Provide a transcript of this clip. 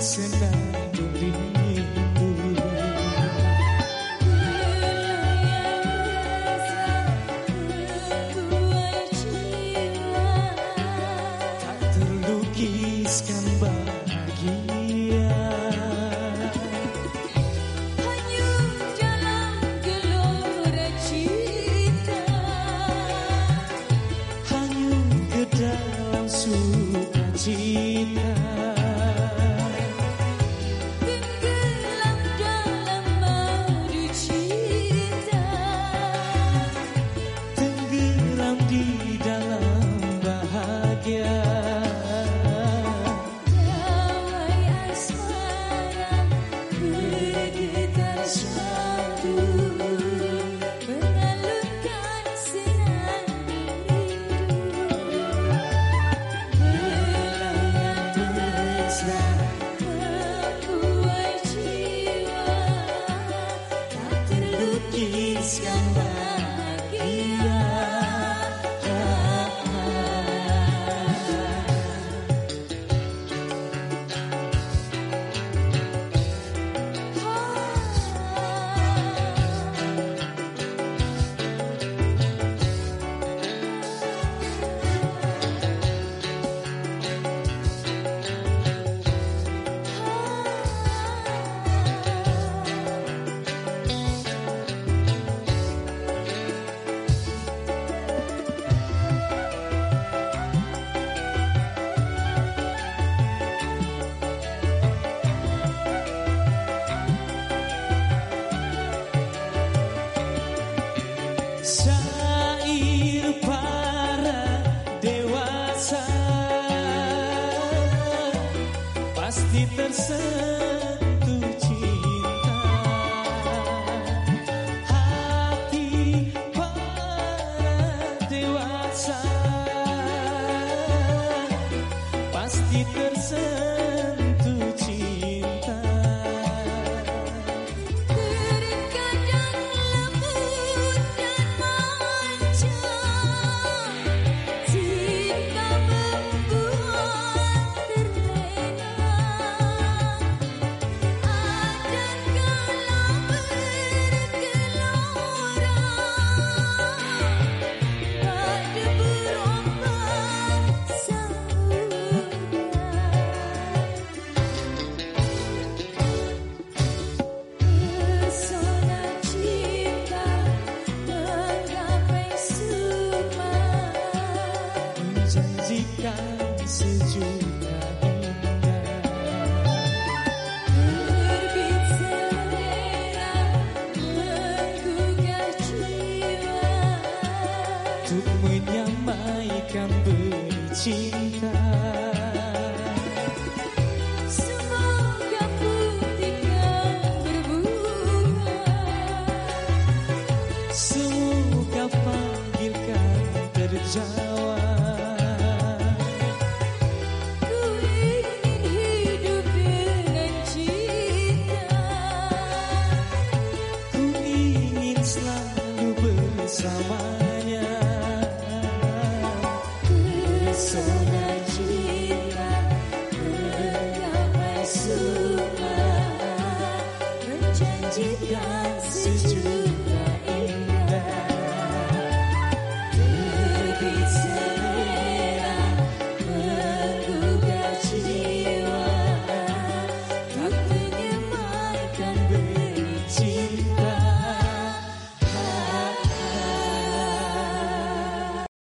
dancing down. dewasa pasti tersenyum. menyamaikan beri cinta Semoga putihkan berbunga Semoga panggilkan terjadi